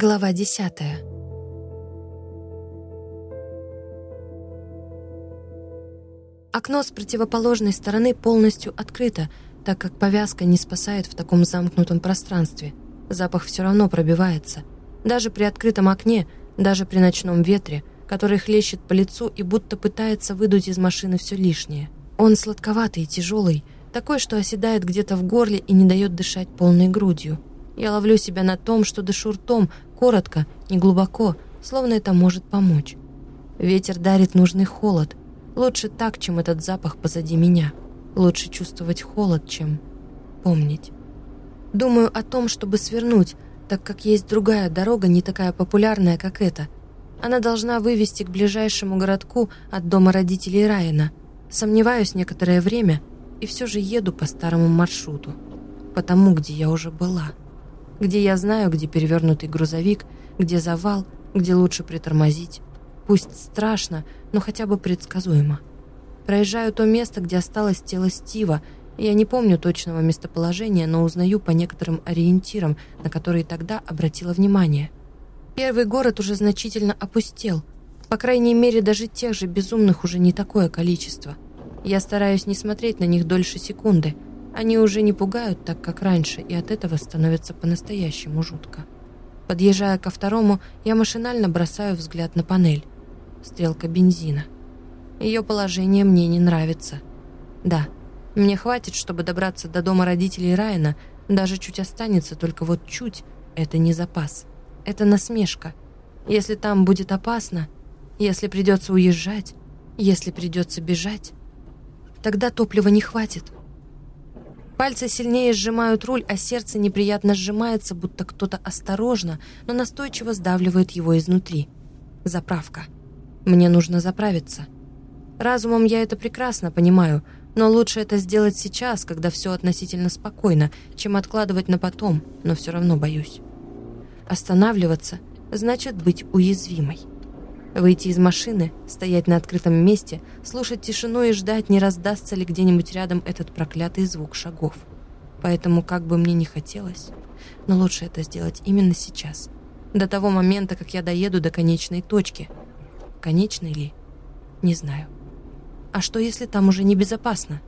Глава десятая. Окно с противоположной стороны полностью открыто, так как повязка не спасает в таком замкнутом пространстве. Запах все равно пробивается. Даже при открытом окне, даже при ночном ветре, который хлещет по лицу и будто пытается выдуть из машины все лишнее. Он сладковатый и тяжелый, такой, что оседает где-то в горле и не дает дышать полной грудью. Я ловлю себя на том, что дышу ртом, коротко, не глубоко, словно это может помочь. Ветер дарит нужный холод. Лучше так, чем этот запах позади меня. Лучше чувствовать холод, чем помнить. Думаю о том, чтобы свернуть, так как есть другая дорога, не такая популярная, как эта. Она должна вывести к ближайшему городку от дома родителей Райана. Сомневаюсь некоторое время и все же еду по старому маршруту. По тому, где я уже была где я знаю, где перевернутый грузовик, где завал, где лучше притормозить. Пусть страшно, но хотя бы предсказуемо. Проезжаю то место, где осталось тело Стива. Я не помню точного местоположения, но узнаю по некоторым ориентирам, на которые тогда обратила внимание. Первый город уже значительно опустел. По крайней мере, даже тех же безумных уже не такое количество. Я стараюсь не смотреть на них дольше секунды – они уже не пугают так, как раньше, и от этого становится по-настоящему жутко. Подъезжая ко второму, я машинально бросаю взгляд на панель. Стрелка бензина. Ее положение мне не нравится. Да, мне хватит, чтобы добраться до дома родителей Райана, даже чуть останется, только вот чуть — это не запас. Это насмешка. Если там будет опасно, если придется уезжать, если придется бежать, тогда топлива не хватит. Пальцы сильнее сжимают руль, а сердце неприятно сжимается, будто кто-то осторожно, но настойчиво сдавливает его изнутри. Заправка. Мне нужно заправиться. Разумом я это прекрасно понимаю, но лучше это сделать сейчас, когда все относительно спокойно, чем откладывать на потом, но все равно боюсь. Останавливаться значит быть уязвимой. Выйти из машины, стоять на открытом месте, слушать тишину и ждать, не раздастся ли где-нибудь рядом этот проклятый звук шагов. Поэтому, как бы мне ни хотелось, но лучше это сделать именно сейчас. До того момента, как я доеду до конечной точки. Конечной ли? Не знаю. А что, если там уже небезопасно?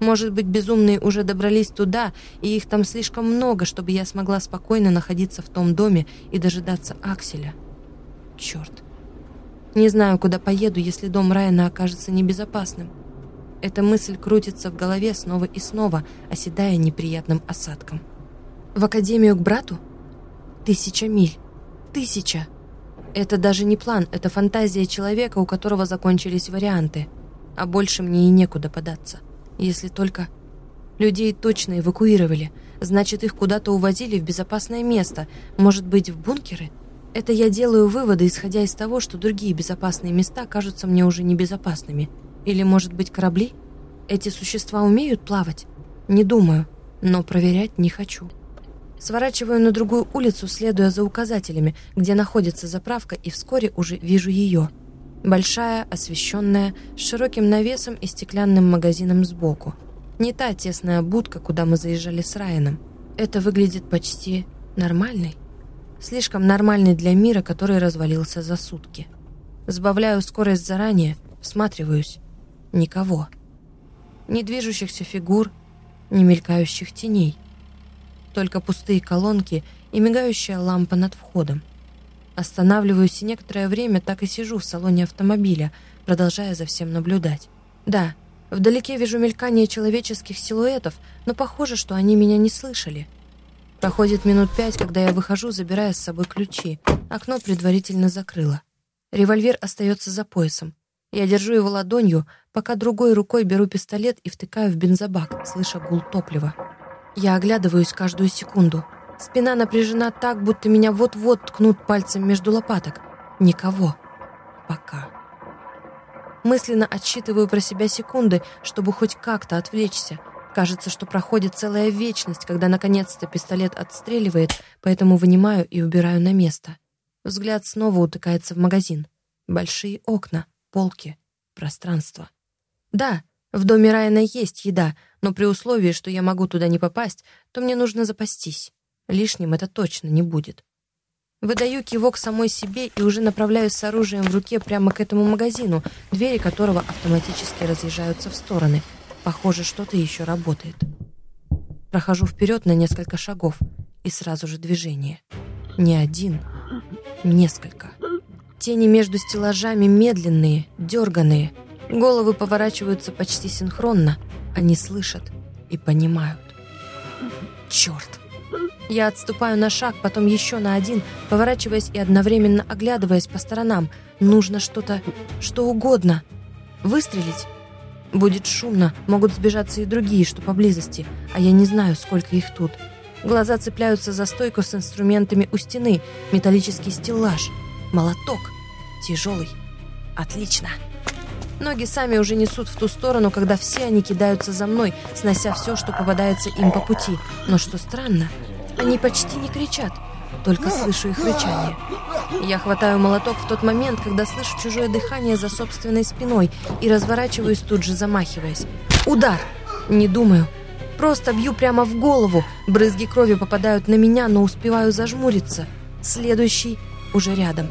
Может быть, безумные уже добрались туда, и их там слишком много, чтобы я смогла спокойно находиться в том доме и дожидаться Акселя? Черт. Не знаю, куда поеду, если дом Райана окажется небезопасным. Эта мысль крутится в голове снова и снова, оседая неприятным осадком. В академию к брату? Тысяча миль. Тысяча. Это даже не план, это фантазия человека, у которого закончились варианты. А больше мне и некуда податься. Если только... Людей точно эвакуировали. Значит, их куда-то увозили в безопасное место. Может быть, в бункеры? Это я делаю выводы, исходя из того, что другие безопасные места кажутся мне уже небезопасными. Или, может быть, корабли? Эти существа умеют плавать? Не думаю, но проверять не хочу. Сворачиваю на другую улицу, следуя за указателями, где находится заправка, и вскоре уже вижу ее. Большая, освещенная, с широким навесом и стеклянным магазином сбоку. Не та тесная будка, куда мы заезжали с Райаном. Это выглядит почти нормальной. Слишком нормальный для мира, который развалился за сутки. Сбавляю скорость заранее, всматриваюсь. Никого. Ни движущихся фигур, ни мелькающих теней. Только пустые колонки и мигающая лампа над входом. Останавливаюсь и некоторое время так и сижу в салоне автомобиля, продолжая за всем наблюдать. Да, вдалеке вижу мелькание человеческих силуэтов, но похоже, что они меня не слышали. Проходит минут пять, когда я выхожу, забирая с собой ключи. Окно предварительно закрыло. Револьвер остается за поясом. Я держу его ладонью, пока другой рукой беру пистолет и втыкаю в бензобак, слыша гул топлива. Я оглядываюсь каждую секунду. Спина напряжена так, будто меня вот-вот ткнут пальцем между лопаток. Никого. Пока. Мысленно отсчитываю про себя секунды, чтобы хоть как-то отвлечься — Кажется, что проходит целая вечность, когда наконец-то пистолет отстреливает, поэтому вынимаю и убираю на место. Взгляд снова утыкается в магазин. Большие окна, полки, пространство. Да, в доме Райана есть еда, но при условии, что я могу туда не попасть, то мне нужно запастись. Лишним это точно не будет. Выдаю кивок самой себе и уже направляюсь с оружием в руке прямо к этому магазину, двери которого автоматически разъезжаются в стороны. Похоже, что-то еще работает. Прохожу вперед на несколько шагов, и сразу же движение. Не один, несколько. Тени между стеллажами медленные, дерганые. Головы поворачиваются почти синхронно. Они слышат и понимают. Черт! Я отступаю на шаг, потом еще на один, поворачиваясь и одновременно оглядываясь по сторонам. Нужно что-то, что угодно. Выстрелить? Будет шумно, могут сбежаться и другие, что поблизости, а я не знаю, сколько их тут. Глаза цепляются за стойку с инструментами у стены, металлический стеллаж, молоток, тяжелый. Отлично. Ноги сами уже несут в ту сторону, когда все они кидаются за мной, снося все, что попадается им по пути. Но что странно, они почти не кричат, только слышу их рычание. Я хватаю молоток в тот момент, когда слышу чужое дыхание за собственной спиной и разворачиваюсь тут же, замахиваясь. Удар! Не думаю. Просто бью прямо в голову. Брызги крови попадают на меня, но успеваю зажмуриться. Следующий уже рядом.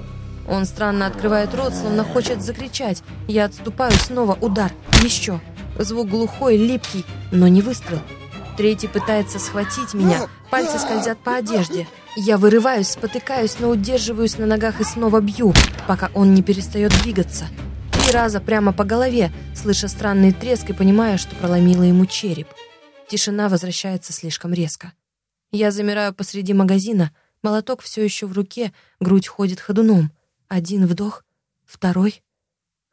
Он странно открывает рот, словно хочет закричать. Я отступаю, снова удар. Еще. Звук глухой, липкий, но не выстрел. Третий пытается схватить меня. Пальцы скользят по одежде. Я вырываюсь, спотыкаюсь, но удерживаюсь на ногах и снова бью, пока он не перестает двигаться. Три раза прямо по голове, слыша странный треск и понимая, что проломила ему череп. Тишина возвращается слишком резко. Я замираю посреди магазина, молоток все еще в руке, грудь ходит ходуном. Один вдох, второй.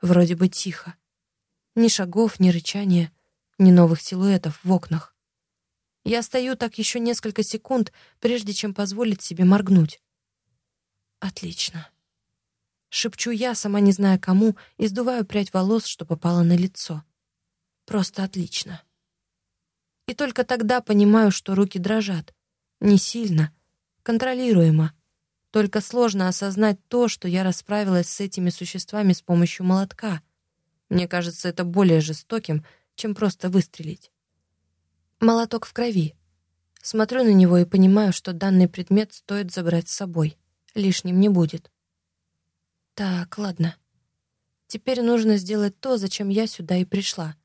Вроде бы тихо. Ни шагов, ни рычания, ни новых силуэтов в окнах. Я стою так еще несколько секунд, прежде чем позволить себе моргнуть. Отлично. Шепчу я, сама не зная кому, и сдуваю прядь волос, что попала на лицо. Просто отлично. И только тогда понимаю, что руки дрожат. Не сильно, контролируемо. Только сложно осознать то, что я расправилась с этими существами с помощью молотка. Мне кажется, это более жестоким, чем просто выстрелить. Молоток в крови. Смотрю на него и понимаю, что данный предмет стоит забрать с собой. Лишним не будет. Так, ладно. Теперь нужно сделать то, зачем я сюда и пришла.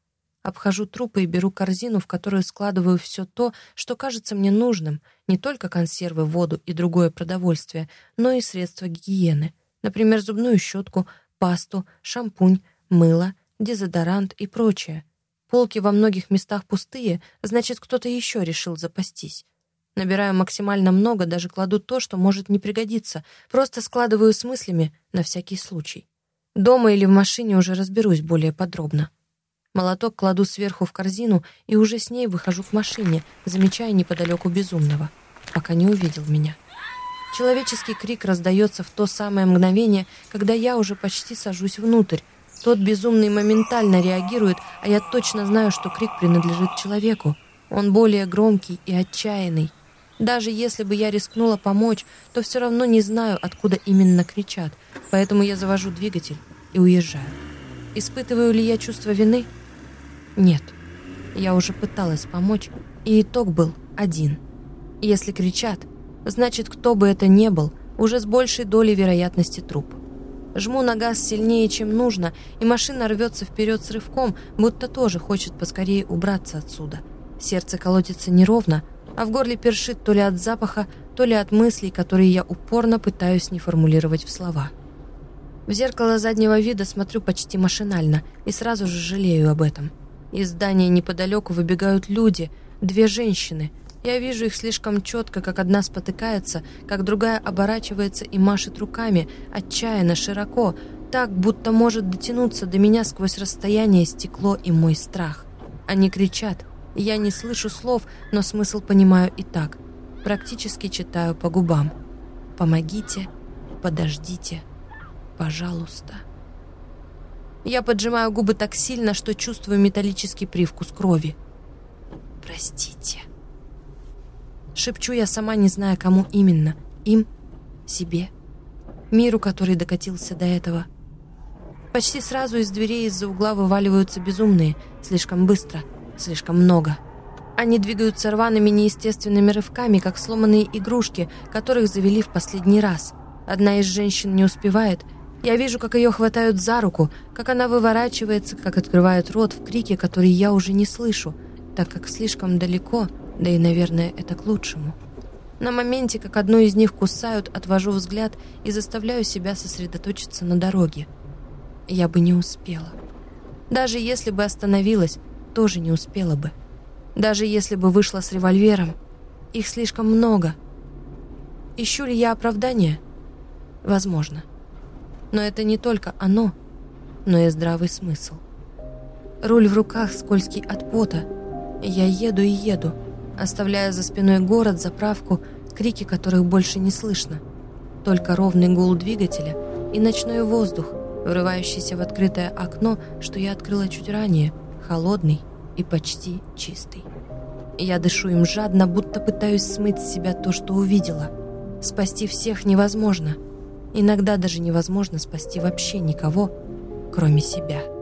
Обхожу трупы и беру корзину, в которую складываю все то, что кажется мне нужным, не только консервы, воду и другое продовольствие, но и средства гигиены. Например, зубную щетку, пасту, шампунь, мыло, дезодорант и прочее. Полки во многих местах пустые, значит, кто-то еще решил запастись. Набираю максимально много, даже кладу то, что может не пригодиться. Просто складываю с мыслями на всякий случай. Дома или в машине уже разберусь более подробно. Молоток кладу сверху в корзину и уже с ней выхожу к машине, замечая неподалеку безумного, пока не увидел меня. Человеческий крик раздается в то самое мгновение, когда я уже почти сажусь внутрь, тот безумный моментально реагирует, а я точно знаю, что крик принадлежит человеку. Он более громкий и отчаянный. Даже если бы я рискнула помочь, то все равно не знаю, откуда именно кричат, поэтому я завожу двигатель и уезжаю. Испытываю ли я чувство вины? Нет. Я уже пыталась помочь, и итог был один. Если кричат, значит, кто бы это ни был, уже с большей долей вероятности труп. Жму на газ сильнее, чем нужно, и машина рвется вперед с рывком, будто тоже хочет поскорее убраться отсюда. Сердце колотится неровно, а в горле першит то ли от запаха, то ли от мыслей, которые я упорно пытаюсь не формулировать в слова. В зеркало заднего вида смотрю почти машинально и сразу же жалею об этом. Из здания неподалеку выбегают люди, две женщины — я вижу их слишком четко, как одна спотыкается, как другая оборачивается и машет руками, отчаянно, широко, так, будто может дотянуться до меня сквозь расстояние стекло и мой страх. Они кричат. Я не слышу слов, но смысл понимаю и так. Практически читаю по губам. «Помогите, подождите, пожалуйста». Я поджимаю губы так сильно, что чувствую металлический привкус крови. «Простите». Шепчу я сама, не зная, кому именно. Им, себе, миру, который докатился до этого. Почти сразу из дверей из-за угла вываливаются безумные. Слишком быстро, слишком много. Они двигаются рваными неестественными рывками, как сломанные игрушки, которых завели в последний раз — Одна из женщин не успевает. Я вижу, как ее хватают за руку, как она выворачивается, как открывает рот в крике, который я уже не слышу, так как слишком далеко, да и, наверное, это к лучшему. На моменте, как одну из них кусают, отвожу взгляд и заставляю себя сосредоточиться на дороге. Я бы не успела. Даже если бы остановилась, тоже не успела бы. Даже если бы вышла с револьвером, их слишком много. Ищу ли я оправдание? Возможно. Но это не только оно, но и здравый смысл. Руль в руках скользкий от пота. Я еду и еду, оставляя за спиной город, заправку, крики которых больше не слышно. Только ровный гул двигателя и ночной воздух, врывающийся в открытое окно, что я открыла чуть ранее, холодный и почти чистый. Я дышу им жадно, будто пытаюсь смыть с себя то, что увидела. Спасти всех невозможно. Иногда даже невозможно спасти вообще никого, кроме себя.